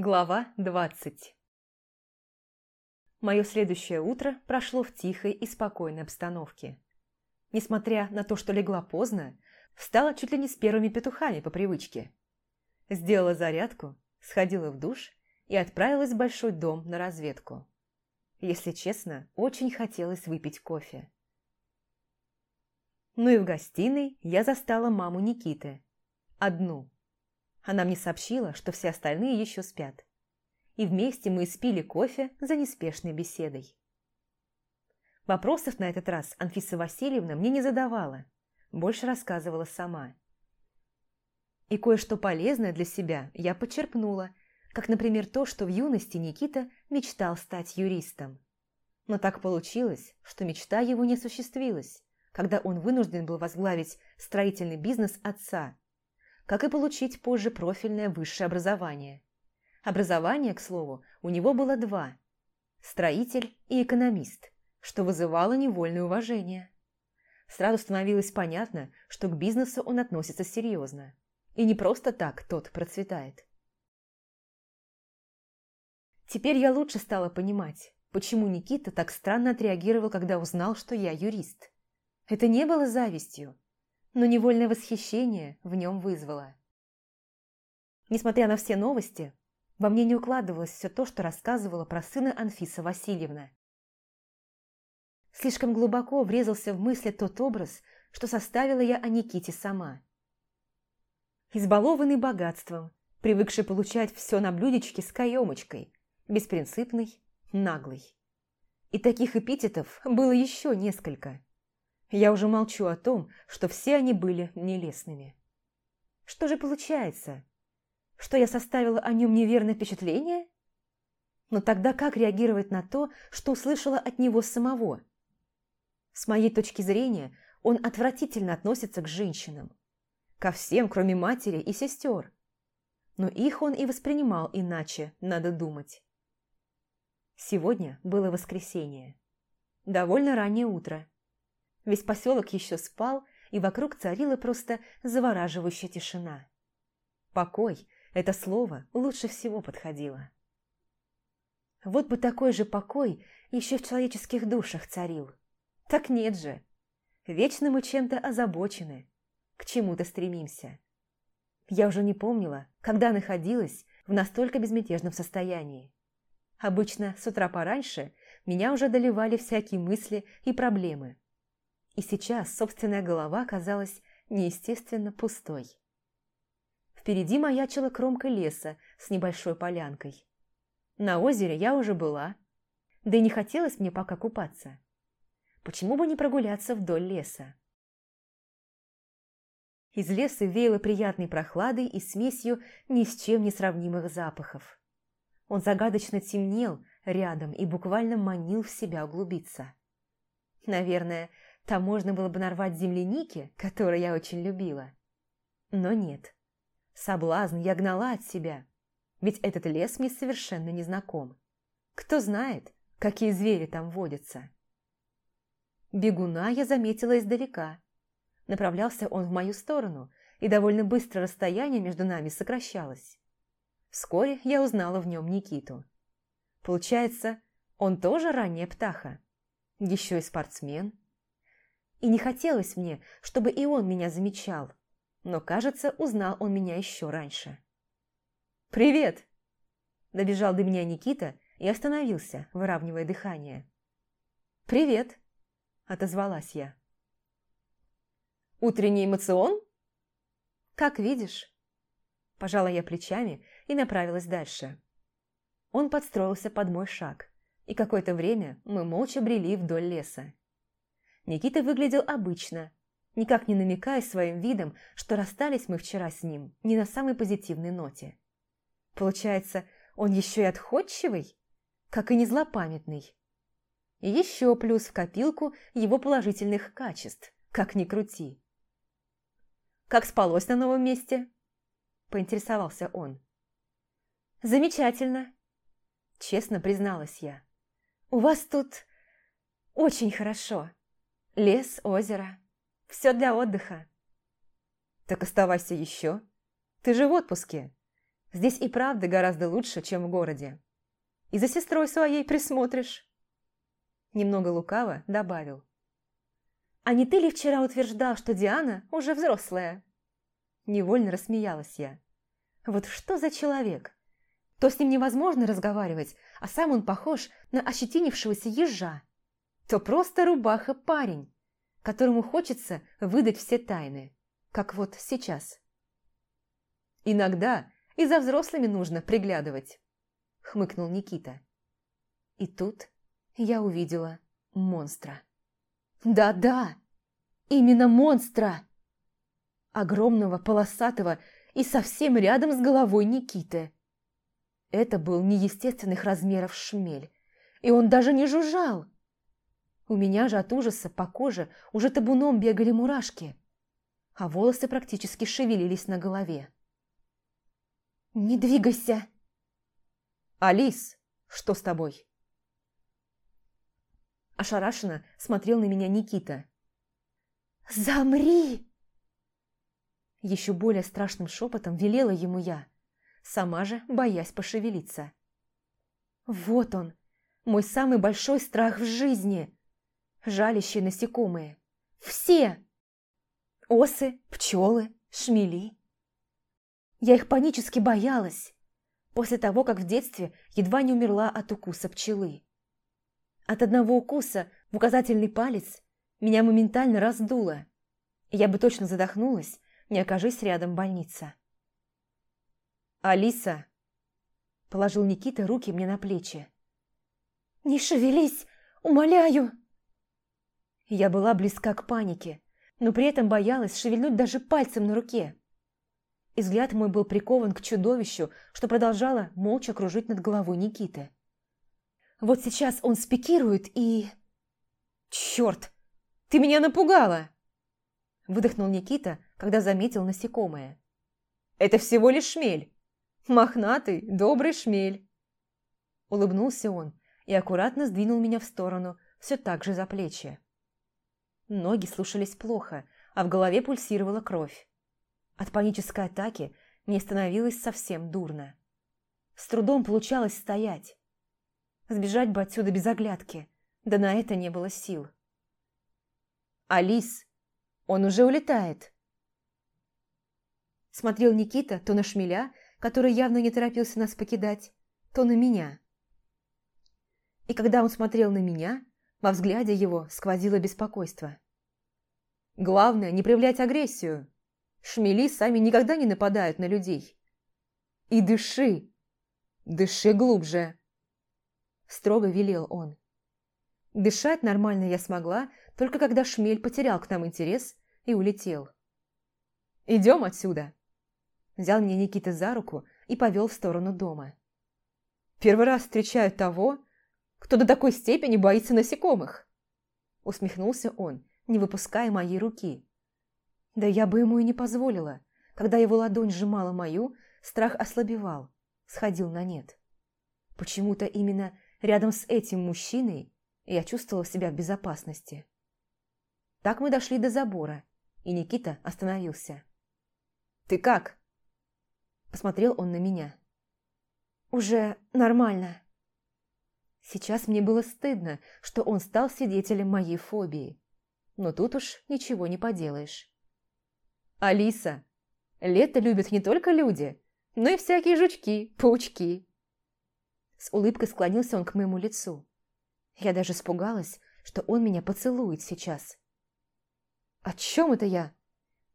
Глава 20 Мое следующее утро прошло в тихой и спокойной обстановке. Несмотря на то, что легла поздно, встала чуть ли не с первыми петухами по привычке. Сделала зарядку, сходила в душ и отправилась в большой дом на разведку. Если честно, очень хотелось выпить кофе. Ну и в гостиной я застала маму Никиты. Одну. Она мне сообщила, что все остальные еще спят. И вместе мы испили кофе за неспешной беседой. Вопросов на этот раз Анфиса Васильевна мне не задавала, больше рассказывала сама. И кое-что полезное для себя я почерпнула, как, например, то, что в юности Никита мечтал стать юристом. Но так получилось, что мечта его не осуществилась, когда он вынужден был возглавить строительный бизнес отца, как и получить позже профильное высшее образование. Образование, к слову, у него было два – строитель и экономист – что вызывало невольное уважение. Сразу становилось понятно, что к бизнесу он относится серьезно. И не просто так тот процветает. Теперь я лучше стала понимать, почему Никита так странно отреагировал, когда узнал, что я юрист. Это не было завистью, но невольное восхищение в нем вызвало. Несмотря на все новости, во мне не укладывалось все то, что рассказывала про сына Анфиса Васильевна. Слишком глубоко врезался в мысли тот образ, что составила я о Никите сама. Избалованный богатством, привыкший получать все на блюдечке с каемочкой, беспринципный, наглый. И таких эпитетов было еще несколько. Я уже молчу о том, что все они были нелестными. Что же получается? Что я составила о нем неверное впечатление? Но тогда как реагировать на то, что услышала от него самого? С моей точки зрения, он отвратительно относится к женщинам. Ко всем, кроме матери и сестер. Но их он и воспринимал иначе, надо думать. Сегодня было воскресенье. Довольно раннее утро. Весь поселок еще спал, и вокруг царила просто завораживающая тишина. Покой – это слово лучше всего подходило. Вот бы такой же покой еще в человеческих душах царил. Так нет же. Вечно мы чем-то озабочены, к чему-то стремимся. Я уже не помнила, когда находилась в настолько безмятежном состоянии. Обычно с утра пораньше меня уже доливали всякие мысли и проблемы. И сейчас собственная голова казалась неестественно пустой. Впереди маячила кромка леса с небольшой полянкой. На озере я уже была, да и не хотелось мне пока купаться. Почему бы не прогуляться вдоль леса? Из леса веяло приятной прохладой и смесью ни с чем не сравнимых запахов. Он загадочно темнел рядом и буквально манил в себя углубиться. Наверное, там можно было бы нарвать земляники, которые я очень любила. Но нет. Соблазн я гнала от себя, ведь этот лес мне совершенно не знаком. Кто знает, какие звери там водятся. Бегуна я заметила издалека. Направлялся он в мою сторону, и довольно быстро расстояние между нами сокращалось. Вскоре я узнала в нем Никиту. Получается, он тоже ранняя птаха. Еще и спортсмен. И не хотелось мне, чтобы и он меня замечал, но, кажется, узнал он меня еще раньше. «Привет!» Добежал до меня Никита и остановился, выравнивая дыхание. «Привет!» отозвалась я. «Утренний эмоцион?» «Как видишь». Пожала я плечами и направилась дальше. Он подстроился под мой шаг, и какое-то время мы молча брели вдоль леса. Никита выглядел обычно, никак не намекая своим видом, что расстались мы вчера с ним не на самой позитивной ноте. Получается, он еще и отходчивый, как и не злопамятный. Еще плюс в копилку его положительных качеств, как ни крути. «Как спалось на новом месте?» – поинтересовался он. «Замечательно», – честно призналась я. «У вас тут очень хорошо. Лес, озеро. Все для отдыха». «Так оставайся еще. Ты же в отпуске. Здесь и правда гораздо лучше, чем в городе. И за сестрой своей присмотришь. Немного лукаво добавил. А не ты ли вчера утверждал, что Диана уже взрослая? Невольно рассмеялась я. Вот что за человек? То с ним невозможно разговаривать, а сам он похож на ощетинившегося ежа. То просто рубаха-парень, которому хочется выдать все тайны, как вот сейчас. Иногда и за взрослыми нужно приглядывать, хмыкнул Никита. И тут я увидела монстра. Да-да, именно монстра! Огромного, полосатого и совсем рядом с головой Никиты. Это был неестественных размеров шмель, и он даже не жужжал. У меня же от ужаса по коже уже табуном бегали мурашки, а волосы практически шевелились на голове. «Не двигайся!» «Алис, что с тобой?» Ошарашенно смотрел на меня Никита. «Замри!» Еще более страшным шепотом велела ему я, сама же боясь пошевелиться. Вот он, мой самый большой страх в жизни. Жалящие насекомые. Все! Осы, пчелы, шмели. Я их панически боялась, после того, как в детстве едва не умерла от укуса пчелы. От одного укуса в указательный палец меня моментально раздуло, я бы точно задохнулась, не окажись рядом больница. «Алиса!» – положил Никита руки мне на плечи. «Не шевелись, умоляю!» Я была близка к панике, но при этом боялась шевельнуть даже пальцем на руке. И взгляд мой был прикован к чудовищу, что продолжало молча кружить над головой Никиты. Вот сейчас он спикирует и... «Черт! Ты меня напугала!» Выдохнул Никита, когда заметил насекомое. «Это всего лишь шмель. Мохнатый, добрый шмель!» Улыбнулся он и аккуратно сдвинул меня в сторону, все так же за плечи. Ноги слушались плохо, а в голове пульсировала кровь. От панической атаки мне становилось совсем дурно. С трудом получалось стоять. Сбежать бы отсюда без оглядки, да на это не было сил. «Алис, он уже улетает!» Смотрел Никита то на шмеля, который явно не торопился нас покидать, то на меня. И когда он смотрел на меня, во взгляде его сквозило беспокойство. «Главное, не проявлять агрессию. Шмели сами никогда не нападают на людей. И дыши, дыши глубже!» строго велел он. Дышать нормально я смогла, только когда шмель потерял к нам интерес и улетел. «Идем отсюда!» Взял меня Никита за руку и повел в сторону дома. «Первый раз встречаю того, кто до такой степени боится насекомых!» Усмехнулся он, не выпуская моей руки. Да я бы ему и не позволила. Когда его ладонь сжимала мою, страх ослабевал, сходил на нет. Почему-то именно Рядом с этим мужчиной я чувствовала себя в безопасности. Так мы дошли до забора, и Никита остановился. «Ты как?» Посмотрел он на меня. «Уже нормально». Сейчас мне было стыдно, что он стал свидетелем моей фобии. Но тут уж ничего не поделаешь. «Алиса, лето любят не только люди, но и всякие жучки, паучки. С улыбкой склонился он к моему лицу. Я даже испугалась, что он меня поцелует сейчас. О чем это я?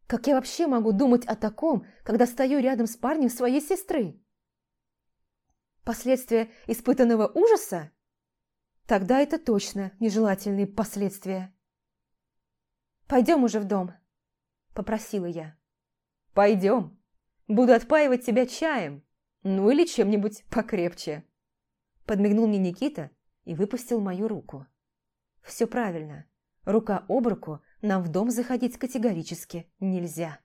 Как я вообще могу думать о таком, когда стою рядом с парнем своей сестры? Последствия испытанного ужаса? Тогда это точно нежелательные последствия. «Пойдем уже в дом», – попросила я. «Пойдем. Буду отпаивать тебя чаем, ну или чем-нибудь покрепче». Подмигнул мне Никита и выпустил мою руку. Все правильно. Рука об руку нам в дом заходить категорически нельзя.